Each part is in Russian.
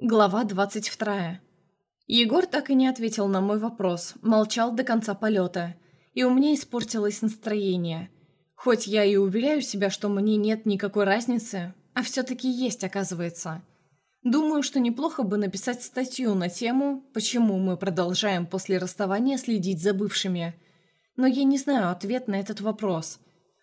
Глава 22. Егор так и не ответил на мой вопрос, молчал до конца полета, и у меня испортилось настроение. Хоть я и уверяю себя, что мне нет никакой разницы, а все-таки есть, оказывается. Думаю, что неплохо бы написать статью на тему «Почему мы продолжаем после расставания следить за бывшими?». Но я не знаю ответ на этот вопрос.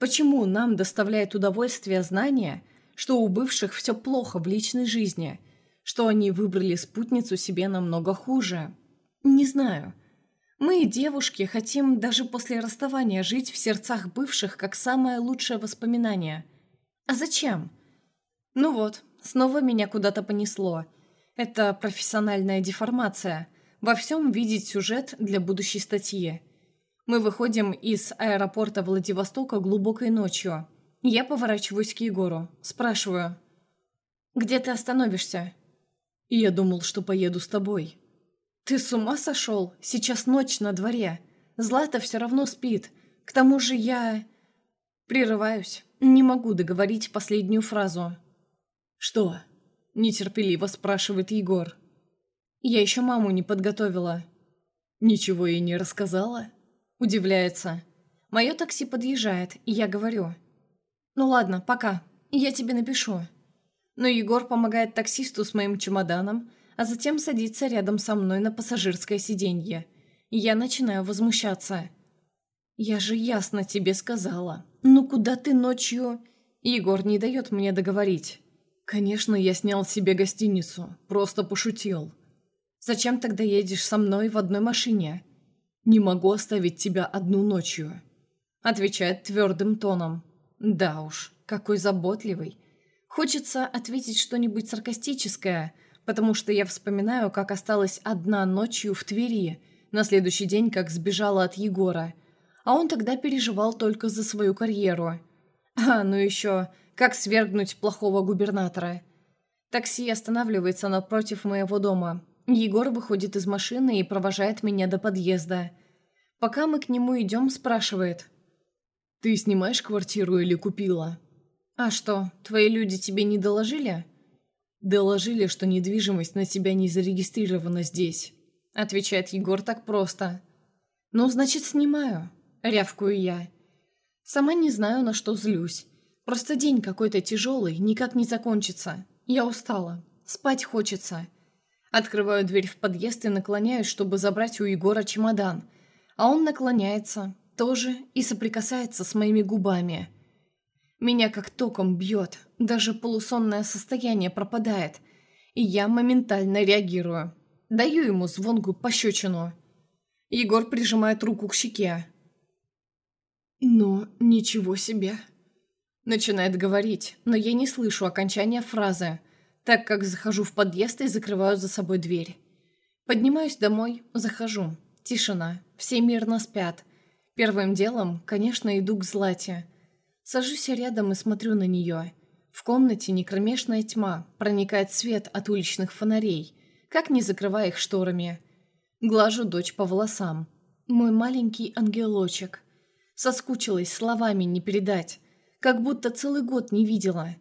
Почему нам доставляет удовольствие знание, что у бывших все плохо в личной жизни – что они выбрали спутницу себе намного хуже. Не знаю. Мы, девушки, хотим даже после расставания жить в сердцах бывших как самое лучшее воспоминание. А зачем? Ну вот, снова меня куда-то понесло. Это профессиональная деформация. Во всем видеть сюжет для будущей статьи. Мы выходим из аэропорта Владивостока глубокой ночью. Я поворачиваюсь к Егору. Спрашиваю. «Где ты остановишься?» И я думал, что поеду с тобой. Ты с ума сошел? Сейчас ночь на дворе. Злата все равно спит. К тому же я... Прерываюсь. Не могу договорить последнюю фразу. «Что?» – нетерпеливо спрашивает Егор. «Я еще маму не подготовила». «Ничего ей не рассказала?» – удивляется. Мое такси подъезжает, и я говорю. «Ну ладно, пока. Я тебе напишу». Но Егор помогает таксисту с моим чемоданом, а затем садится рядом со мной на пассажирское сиденье. Я начинаю возмущаться. «Я же ясно тебе сказала. Ну куда ты ночью...» Егор не дает мне договорить. «Конечно, я снял себе гостиницу. Просто пошутил». «Зачем тогда едешь со мной в одной машине?» «Не могу оставить тебя одну ночью», — отвечает твердым тоном. «Да уж, какой заботливый. Хочется ответить что-нибудь саркастическое, потому что я вспоминаю, как осталась одна ночью в Твери, на следующий день, как сбежала от Егора. А он тогда переживал только за свою карьеру. А, ну еще, как свергнуть плохого губернатора. Такси останавливается напротив моего дома. Егор выходит из машины и провожает меня до подъезда. Пока мы к нему идем, спрашивает. «Ты снимаешь квартиру или купила?» «А что, твои люди тебе не доложили?» «Доложили, что недвижимость на тебя не зарегистрирована здесь», — отвечает Егор так просто. «Ну, значит, снимаю», — рявкую я. Сама не знаю, на что злюсь. Просто день какой-то тяжелый, никак не закончится. Я устала. Спать хочется. Открываю дверь в подъезд и наклоняюсь, чтобы забрать у Егора чемодан. А он наклоняется, тоже, и соприкасается с моими губами. Меня как током бьет, даже полусонное состояние пропадает, и я моментально реагирую. Даю ему звонкую пощечину. Егор прижимает руку к щеке. «Ну, ничего себе!» Начинает говорить, но я не слышу окончания фразы, так как захожу в подъезд и закрываю за собой дверь. Поднимаюсь домой, захожу. Тишина, все мирно спят. Первым делом, конечно, иду к Злате – Сажусь рядом и смотрю на нее. В комнате некромешная тьма, проникает свет от уличных фонарей, как не закрывая их шторами. Глажу дочь по волосам. Мой маленький ангелочек. Соскучилась, словами не передать. Как будто целый год не видела.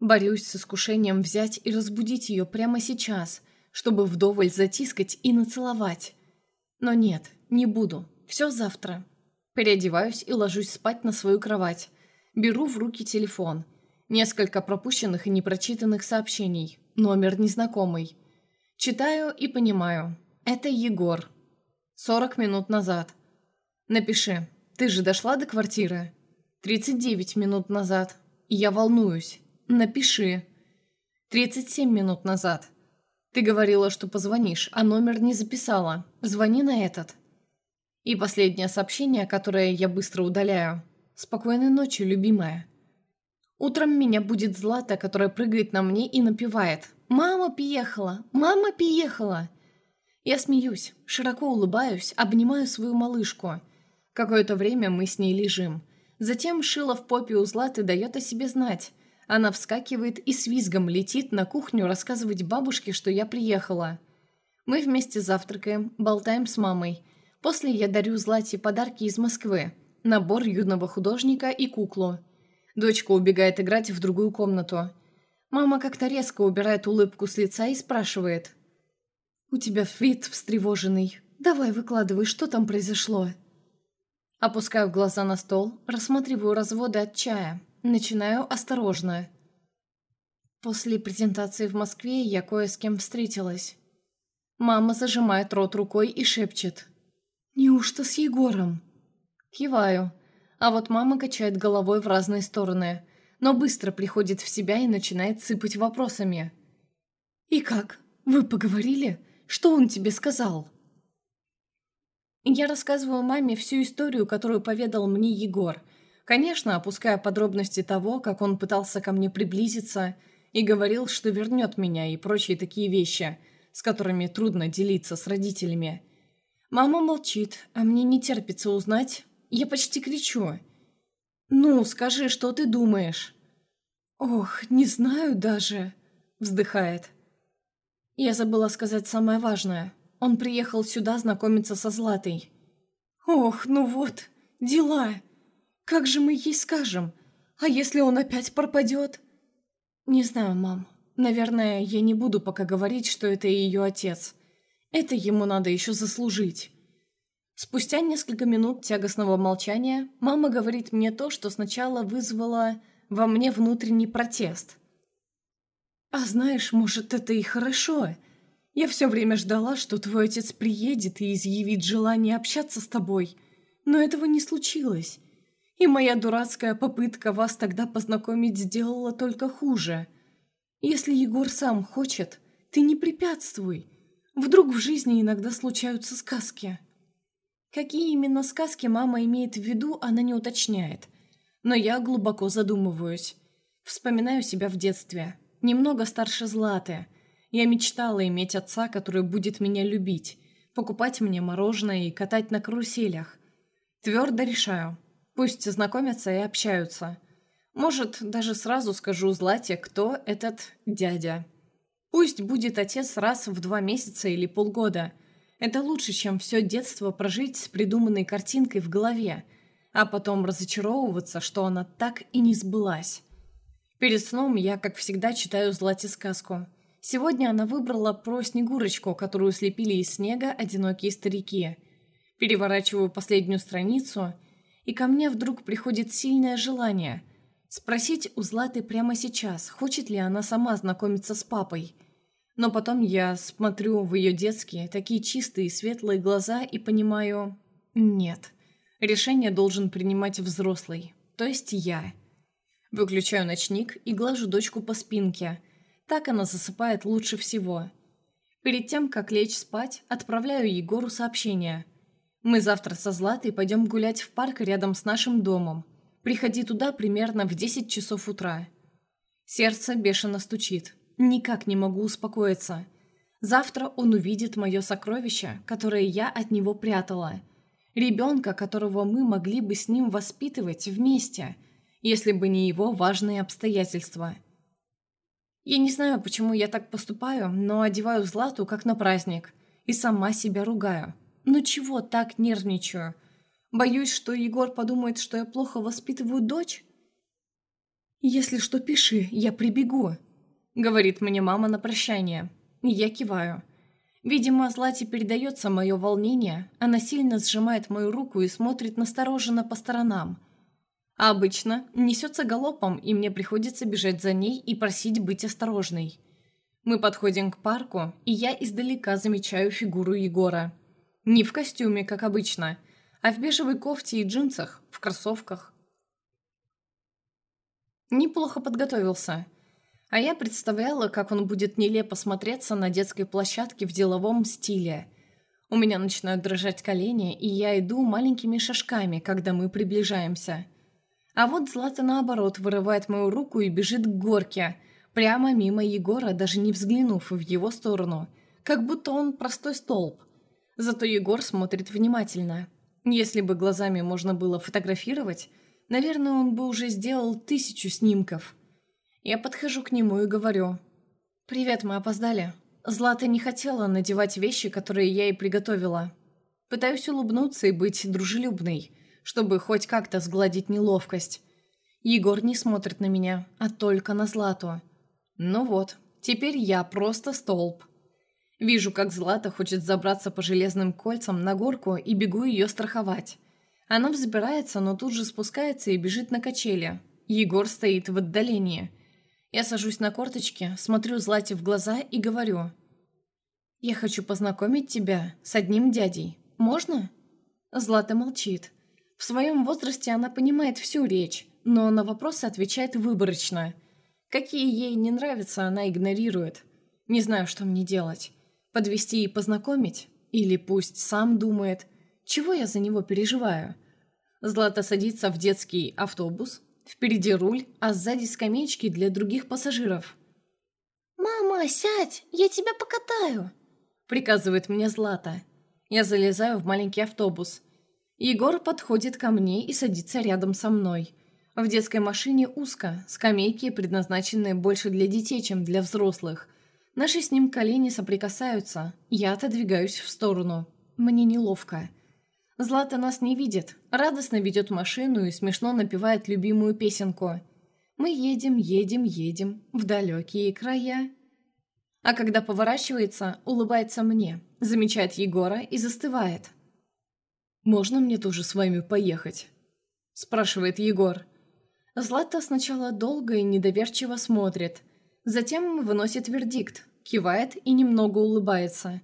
Борюсь с искушением взять и разбудить ее прямо сейчас, чтобы вдоволь затискать и нацеловать. Но нет, не буду. Все завтра. Переодеваюсь и ложусь спать на свою кровать. Беру в руки телефон. Несколько пропущенных и непрочитанных сообщений. Номер незнакомый. Читаю и понимаю. Это Егор. 40 минут назад. Напиши. Ты же дошла до квартиры? 39 минут назад. Я волнуюсь. Напиши. 37 минут назад. Ты говорила, что позвонишь, а номер не записала. Звони на этот. И последнее сообщение, которое я быстро удаляю. Спокойной ночи, любимая. Утром меня будет Злата, которая прыгает на мне и напевает. «Мама приехала! Мама приехала!» Я смеюсь, широко улыбаюсь, обнимаю свою малышку. Какое-то время мы с ней лежим. Затем шила в попе у Златы дает о себе знать. Она вскакивает и с визгом летит на кухню рассказывать бабушке, что я приехала. Мы вместе завтракаем, болтаем с мамой. После я дарю Злате подарки из Москвы набор юного художника и куклу. Дочка убегает играть в другую комнату. Мама как-то резко убирает улыбку с лица и спрашивает. «У тебя вид встревоженный. Давай выкладывай, что там произошло?» Опускаю глаза на стол, рассматриваю разводы от чая. Начинаю осторожно. После презентации в Москве я кое с кем встретилась. Мама зажимает рот рукой и шепчет. «Неужто с Егором?» Киваю. А вот мама качает головой в разные стороны, но быстро приходит в себя и начинает сыпать вопросами. «И как? Вы поговорили? Что он тебе сказал?» Я рассказываю маме всю историю, которую поведал мне Егор. Конечно, опуская подробности того, как он пытался ко мне приблизиться и говорил, что вернет меня и прочие такие вещи, с которыми трудно делиться с родителями. Мама молчит, а мне не терпится узнать. Я почти кричу. «Ну, скажи, что ты думаешь?» «Ох, не знаю даже», — вздыхает. Я забыла сказать самое важное. Он приехал сюда знакомиться со Златой. «Ох, ну вот, дела. Как же мы ей скажем? А если он опять пропадет?» «Не знаю, мам. Наверное, я не буду пока говорить, что это ее отец. Это ему надо еще заслужить». Спустя несколько минут тягостного молчания мама говорит мне то, что сначала вызвало во мне внутренний протест. «А знаешь, может, это и хорошо. Я все время ждала, что твой отец приедет и изъявит желание общаться с тобой, но этого не случилось. И моя дурацкая попытка вас тогда познакомить сделала только хуже. Если Егор сам хочет, ты не препятствуй. Вдруг в жизни иногда случаются сказки». Какие именно сказки мама имеет в виду, она не уточняет. Но я глубоко задумываюсь. Вспоминаю себя в детстве. Немного старше Златы. Я мечтала иметь отца, который будет меня любить, покупать мне мороженое и катать на каруселях. Твердо решаю. Пусть знакомятся и общаются. Может, даже сразу скажу Злате, кто этот дядя. Пусть будет отец раз в два месяца или полгода – это лучше, чем все детство прожить с придуманной картинкой в голове, а потом разочаровываться, что она так и не сбылась. Перед сном я, как всегда, читаю Злате сказку. Сегодня она выбрала про Снегурочку, которую слепили из снега одинокие старики. Переворачиваю последнюю страницу, и ко мне вдруг приходит сильное желание спросить у Златы прямо сейчас, хочет ли она сама знакомиться с папой – но потом я смотрю в ее детские, такие чистые и светлые глаза и понимаю... Нет. Решение должен принимать взрослый, то есть я. Выключаю ночник и глажу дочку по спинке. Так она засыпает лучше всего. Перед тем, как лечь спать, отправляю Егору сообщение. Мы завтра со Златой пойдем гулять в парк рядом с нашим домом. Приходи туда примерно в 10 часов утра. Сердце бешено стучит. Никак не могу успокоиться. Завтра он увидит мое сокровище, которое я от него прятала. Ребенка, которого мы могли бы с ним воспитывать вместе, если бы не его важные обстоятельства. Я не знаю, почему я так поступаю, но одеваю Злату как на праздник и сама себя ругаю. Ну чего так нервничаю? Боюсь, что Егор подумает, что я плохо воспитываю дочь? Если что, пиши, я прибегу. — говорит мне мама на прощание. Я киваю. Видимо, Злате передается мое волнение, она сильно сжимает мою руку и смотрит настороженно по сторонам. А обычно несется галопом, и мне приходится бежать за ней и просить быть осторожной. Мы подходим к парку, и я издалека замечаю фигуру Егора. Не в костюме, как обычно, а в бежевой кофте и джинсах, в кроссовках. Неплохо подготовился. А я представляла, как он будет нелепо смотреться на детской площадке в деловом стиле. У меня начинают дрожать колени, и я иду маленькими шажками, когда мы приближаемся. А вот Злата, наоборот, вырывает мою руку и бежит к горке, прямо мимо Егора, даже не взглянув в его сторону, как будто он простой столб. Зато Егор смотрит внимательно. Если бы глазами можно было фотографировать, наверное, он бы уже сделал тысячу снимков. Я подхожу к нему и говорю. «Привет, мы опоздали. Злата не хотела надевать вещи, которые я ей приготовила. Пытаюсь улыбнуться и быть дружелюбной, чтобы хоть как-то сгладить неловкость. Егор не смотрит на меня, а только на Злату. Ну вот, теперь я просто столб. Вижу, как Злата хочет забраться по железным кольцам на горку и бегу ее страховать. Она взбирается, но тут же спускается и бежит на качели. Егор стоит в отдалении. Я сажусь на корточки, смотрю Злате в глаза и говорю. «Я хочу познакомить тебя с одним дядей. Можно?» Злата молчит. В своем возрасте она понимает всю речь, но на вопросы отвечает выборочно. Какие ей не нравятся, она игнорирует. Не знаю, что мне делать. Подвести и познакомить? Или пусть сам думает, чего я за него переживаю? Злата садится в детский автобус, впереди руль, а сзади скамеечки для других пассажиров. «Мама, сядь, я тебя покатаю!» Приказывает мне Злата. Я залезаю в маленький автобус. Егор подходит ко мне и садится рядом со мной. В детской машине узко, скамейки предназначены больше для детей, чем для взрослых. Наши с ним колени соприкасаются. Я отодвигаюсь в сторону. Мне неловко. Злата нас не видит, радостно ведет машину и смешно напевает любимую песенку. Мы едем, едем, едем в далекие края. А когда поворачивается, улыбается мне, замечает Егора и застывает. «Можно мне тоже с вами поехать?» спрашивает Егор. Злата сначала долго и недоверчиво смотрит – Затем выносит вердикт, кивает и немного улыбается.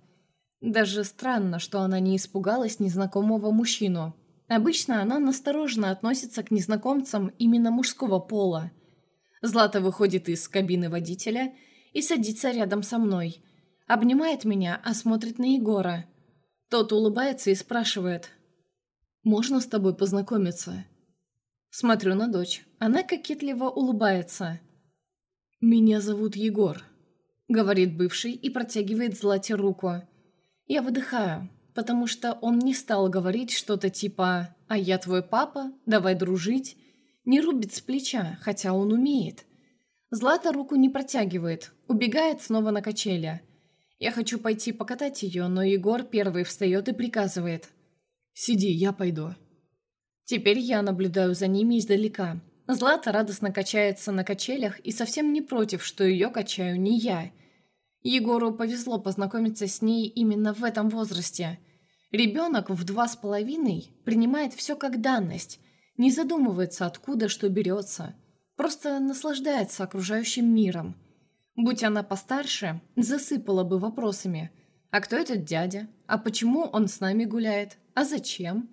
Даже странно, что она не испугалась незнакомого мужчину. Обычно она настороженно относится к незнакомцам именно мужского пола. Злата выходит из кабины водителя и садится рядом со мной. Обнимает меня, а смотрит на Егора. Тот улыбается и спрашивает. «Можно с тобой познакомиться?» Смотрю на дочь. Она кокетливо улыбается. «Меня зовут Егор», — говорит бывший и протягивает Злате руку. Я выдыхаю, потому что он не стал говорить что-то типа «А я твой папа, давай дружить», не рубит с плеча, хотя он умеет. Злата руку не протягивает, убегает снова на качели. Я хочу пойти покатать ее, но Егор первый встает и приказывает. «Сиди, я пойду». Теперь я наблюдаю за ними издалека. Злата радостно качается на качелях и совсем не против, что ее качаю не я. Егору повезло познакомиться с ней именно в этом возрасте. Ребенок в два с половиной принимает все как данность, не задумывается, откуда что берется, просто наслаждается окружающим миром. Будь она постарше, засыпала бы вопросами. А кто этот дядя? А почему он с нами гуляет? А зачем?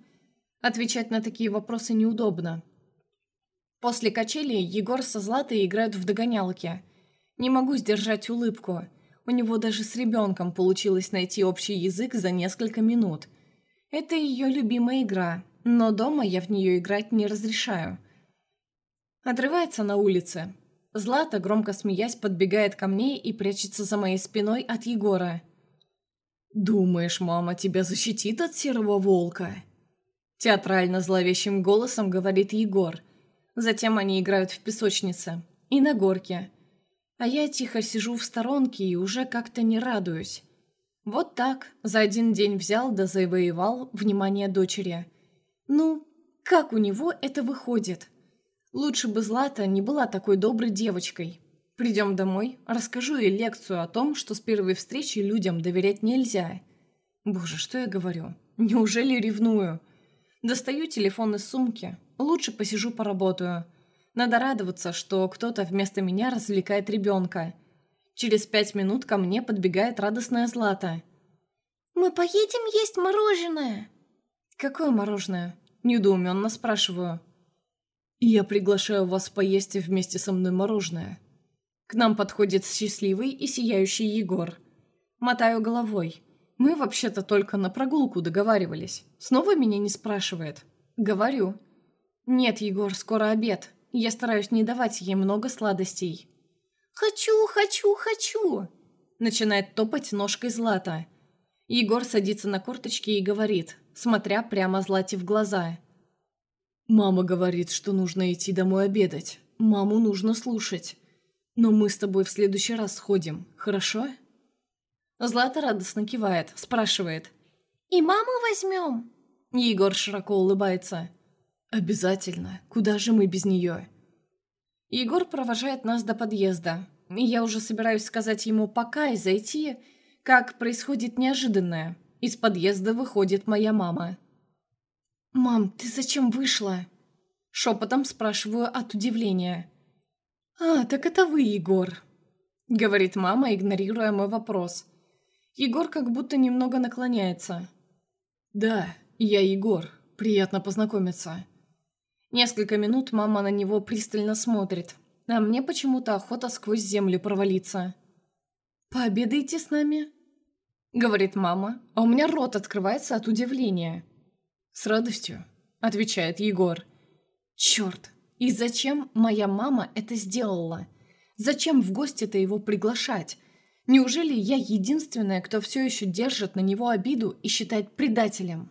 Отвечать на такие вопросы неудобно. После качели Егор со Златой играют в догонялки. Не могу сдержать улыбку. У него даже с ребенком получилось найти общий язык за несколько минут. Это ее любимая игра, но дома я в нее играть не разрешаю. Отрывается на улице. Злата, громко смеясь, подбегает ко мне и прячется за моей спиной от Егора. «Думаешь, мама тебя защитит от серого волка?» Театрально зловещим голосом говорит Егор – Затем они играют в песочнице. И на горке. А я тихо сижу в сторонке и уже как-то не радуюсь. Вот так, за один день взял да завоевал внимание дочери. Ну, как у него это выходит? Лучше бы Злата не была такой доброй девочкой. Придем домой, расскажу ей лекцию о том, что с первой встречи людям доверять нельзя. Боже, что я говорю? Неужели ревную? Достаю телефон из сумки, Лучше посижу поработаю. Надо радоваться, что кто-то вместо меня развлекает ребенка. Через пять минут ко мне подбегает радостная Злата. «Мы поедем есть мороженое?» «Какое мороженое?» – недоуменно спрашиваю. «Я приглашаю вас поесть вместе со мной мороженое». К нам подходит счастливый и сияющий Егор. Мотаю головой. Мы вообще-то только на прогулку договаривались. Снова меня не спрашивает. Говорю. «Нет, Егор, скоро обед. Я стараюсь не давать ей много сладостей». «Хочу, хочу, хочу!» Начинает топать ножкой Злата. Егор садится на корточки и говорит, смотря прямо Злате в глаза. «Мама говорит, что нужно идти домой обедать. Маму нужно слушать. Но мы с тобой в следующий раз сходим, хорошо?» Злата радостно кивает, спрашивает. «И маму возьмем?» Егор широко улыбается. «Обязательно. Куда же мы без нее?» Егор провожает нас до подъезда. и я уже собираюсь сказать ему «пока» и зайти, как происходит неожиданное. Из подъезда выходит моя мама. «Мам, ты зачем вышла?» Шепотом спрашиваю от удивления. «А, так это вы, Егор», — говорит мама, игнорируя мой вопрос. Егор как будто немного наклоняется. «Да, я Егор. Приятно познакомиться». Несколько минут мама на него пристально смотрит, а мне почему-то охота сквозь землю провалиться. «Пообедаете с нами?» Говорит мама, а у меня рот открывается от удивления. «С радостью», — отвечает Егор. «Черт, и зачем моя мама это сделала? Зачем в гости-то его приглашать? Неужели я единственная, кто все еще держит на него обиду и считает предателем?»